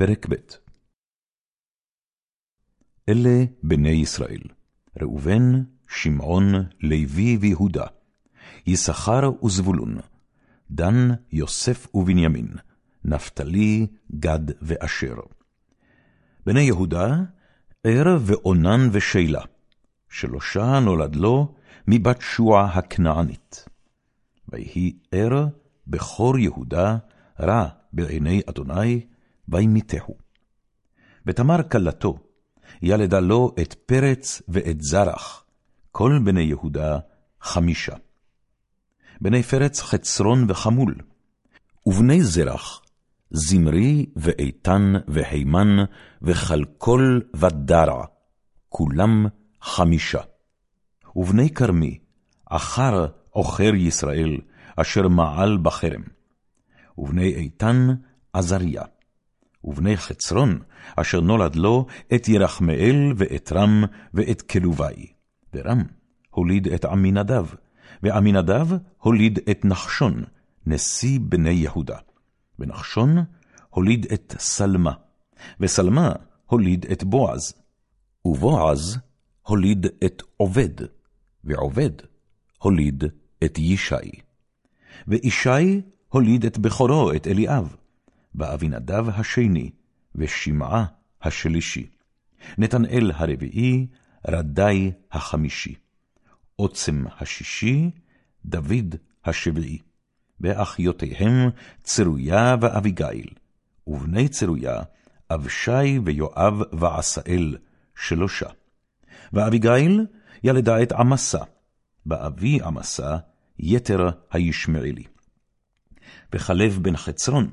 פרק ב' אלה בני ישראל, ראובן, שמעון, לוי ויהודה, יששכר וזבולון, דן, יוסף ובנימין, נפתלי, גד ואשר. בני יהודה, ער ואונן ושילה, שלושה נולד לו מבת שוע הכנענית. ויהי ער בכור יהודה, רע בעיני אדוני, וימיתהו. ותמר כלתו, ילדה לו את פרץ ואת זרח, כל בני יהודה חמישה. בני פרץ חצרון וחמול, ובני זרח, זמרי ואיתן והימן, וכלכל ודרע, כולם חמישה. ובני כרמי, אחר עוכר ישראל, אשר מעל בחרם. ובני איתן, עזריה. ובני חצרון, אשר נולד לו, את ירחמאל ואת רם ואת כלובי. ורם הוליד את עמינדב, ועמינדב הוליד את נחשון, נשיא בני יהודה. ונחשון הוליד את סלמה, וסלמה הוליד את בועז, ובועז הוליד את עובד, ועובד הוליד את ישי. וישי הוליד את בכורו, את אליאב, באבינדב השני, ושמעה השלישי. נתנאל הרביעי, רדי החמישי. עוצם השישי, דוד השביעי. ואחיותיהם צרויה ואביגיל, ובני צרויה, אבשי ויואב ועשאל, שלושה. ואביגיל ילדה את עמסה, באבי עמסה, יתר הישמעאלי. וכלב בן חצרון,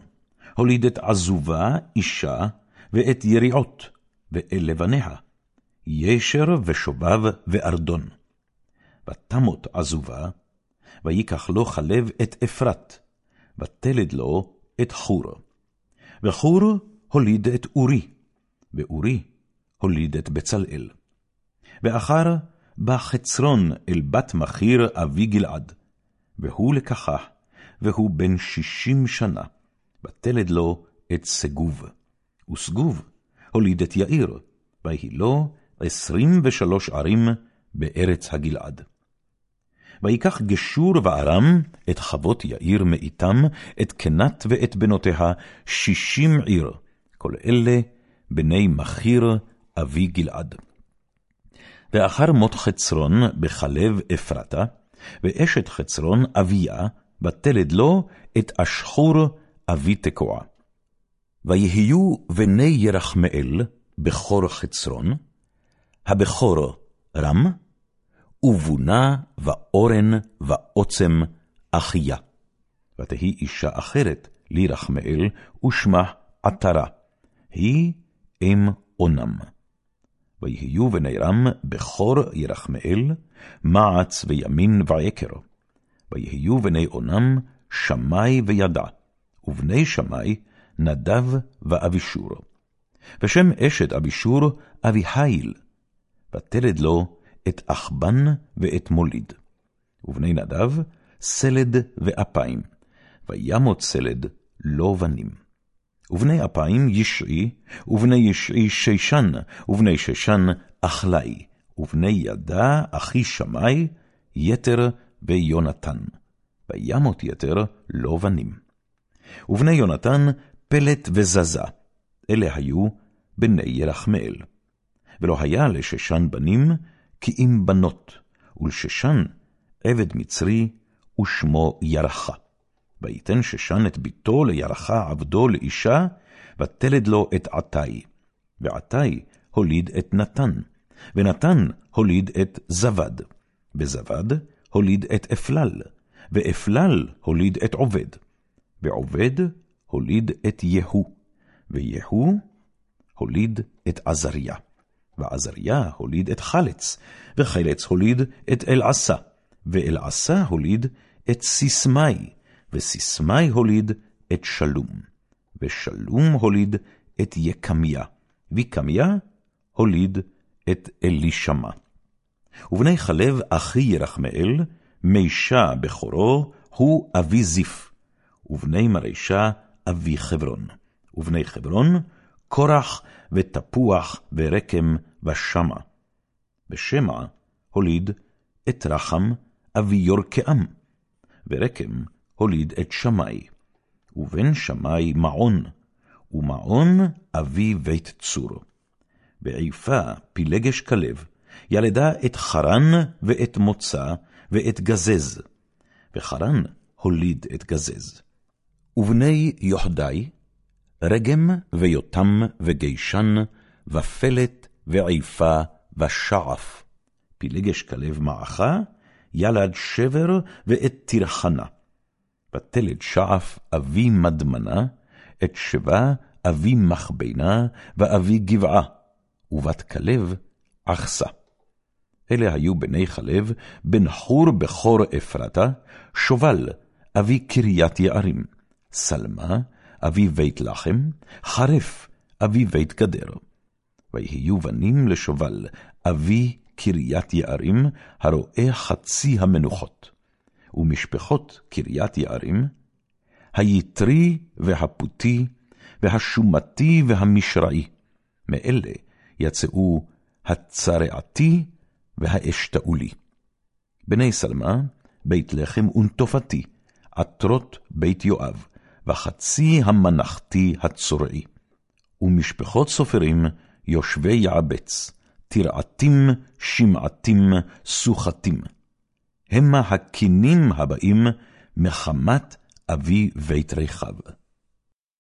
הוליד את עזובה אישה, ואת יריעות, ואל לבניה, ישר ושובב וארדון. ותמות עזובה, ויקח לו חלב את אפרת, ותלד לו את חור. וחור הוליד את אורי, ואורי הוליד את בצלאל. ואחר בא חצרון אל בת מחיר אבי גלעד, והוא לקחה, והוא בן שישים שנה, ותלד לו את סגוב. וסגוב הוליד את יאיר, ויהי לו עשרים ושלוש ערים בארץ הגלעד. ויקח גשור וארם את חוות יאיר מאיתם, את קנת ואת בנותיה, שישים עיר, כל אלה בני מחיר אבי גלעד. ואחר מות חצרון בחלב אפרתה, ואשת חצרון אביה, ותלד לו את אשחור אבי תקוע. ויהיו בני ירחמאל בכור חצרון, הבכור רם, ובונה ואורן ועוצם אחיה. ותהי אישה אחרת לירחמאל, ושמה עטרה, היא אם אונם. ויהיו בני רם בכור ירחמאל, מעץ וימין ועקר. ויהיו בני אונם שמאי וידע, ובני שמאי נדב ואבישור. ושם אשת אבישור אביחיל, ותלד לו את אחבן ואת מוליד. ובני נדב סלד ואפיים, וימות סלד לא בנים. ובני אפיים ישעי, ובני ישעי שישן, ובני ששן אחלי, ובני ידע אחי שמאי, יתר ויונתן. וימות יתר לא בנים. ובני יונתן פלט וזזה, אלה היו בני ירחמאל. ולא היה לששן בנים, כי אם בנות, ולששן עבד מצרי, ושמו ירחה. ויתן ששן את ביתו לירחה עבדו לאישה, ותלד לו את עתי. ועתי הוליד את נתן, ונתן הוליד את זבד, וזבד הוליד את אפלל, ואפלל הוליד את עובד, ועובד הוליד את יהוא, ויהוא הוליד את עזריה. ועזריה הוליד את חלץ, וחלץ הוליד את אלעשה, ואלעשה הוליד את סיסמאי, וסיסמאי הוליד את שלום, ושלום הוליד את יקמיה, ויקמיה הוליד את אלישמע. ובני חלב אחי ירחמאל, מישה בכורו, הוא אבי זיף, ובני מרישה אבי חברון, ובני חברון, קורח ותפוח ורקם ושמע. ושמע הוליד את רחם אבי יורקעם, ורקם הוליד את שמאי, ובן שמאי מעון, ומעון אבי בית צור. ועיפה פילגש כלב, ילדה את חרן ואת מוצא ואת גזז, וחרן הוליד את גזז. ובני יוחדי, רגם ויותם וגישן, ופלט ועיפה ושעף. פילגש כלב מעכה, ילד שבר ואת תרחנה. ותלד שעף אבי מדמנה, את שבה אבי מחבנה, ואבי גבעה, ובת כלב עכסה. אלה היו בני חלב, בן חור בכור אפרתה, שובל, אבי קריית יערים, סלמה, אבי בית לחם, חרף, אבי בית גדר. ויהיו בנים לשובל, אבי קריית יערים, הרואה חצי המנוחות. ומשפחות קריית יערים, היתרי והפותי, והשומתי והמשראי. מאלה יצאו הצרעתי והאשתאולי. בני סלמה, בית לחם ונטופתי, עטרות בית יואב, וחצי המנחתי הצורעי. ומשפחות סופרים, יושבי יעבץ, תרעתים, שמעתים, סוחתים. המה הקינים הבאים מחמת אבי בית רכב.